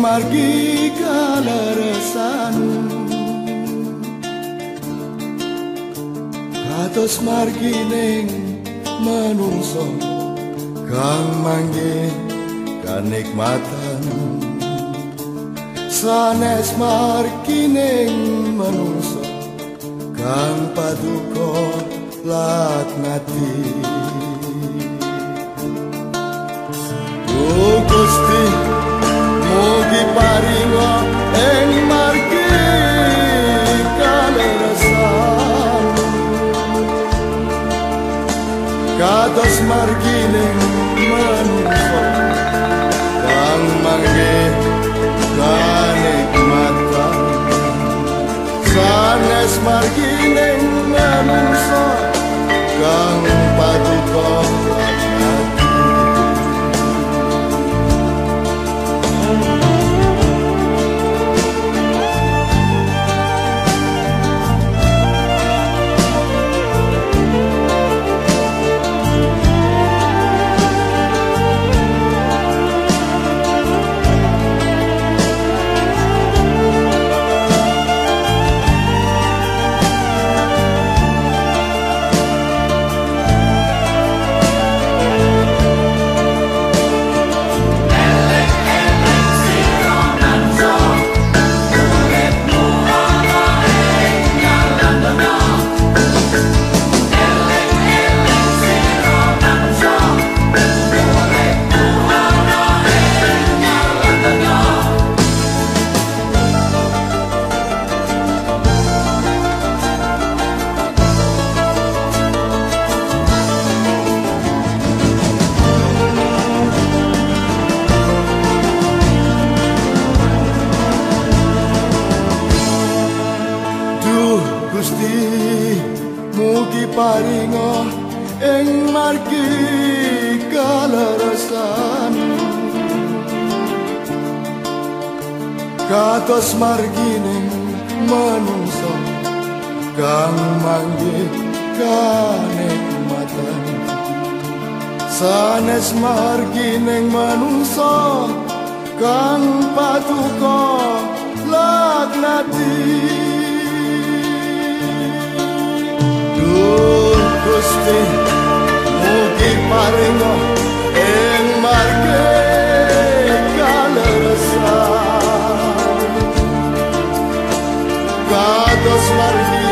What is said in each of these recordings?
margi kaleresan Kados margi manungsa kang mangke kanikmatan. Sanes margi ning manungsa kang paduka laknati Kados margi ning paringa ing margi kaleresan. Kados margi ning manungsa kang mangge kanikmatan. Sanes margi ning manungsa kang patuko laknati Gusti mugi paringa ing marge kaleresan Kados margi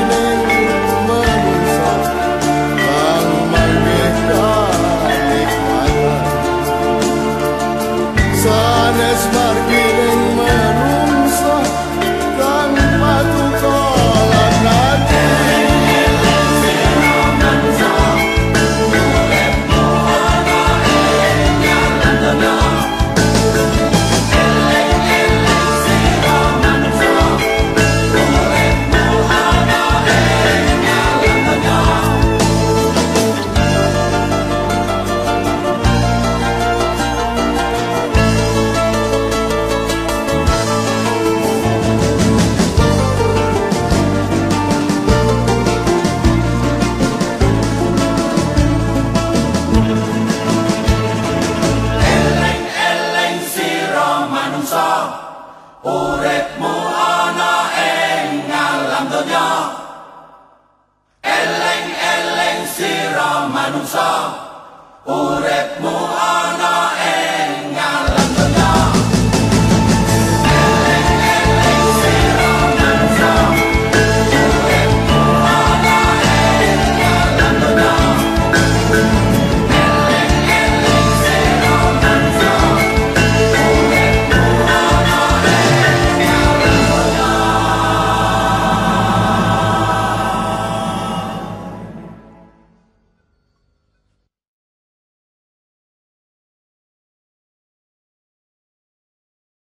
uripmu ana ing alam donya. Eleng eleng sira manungsa. Uripmu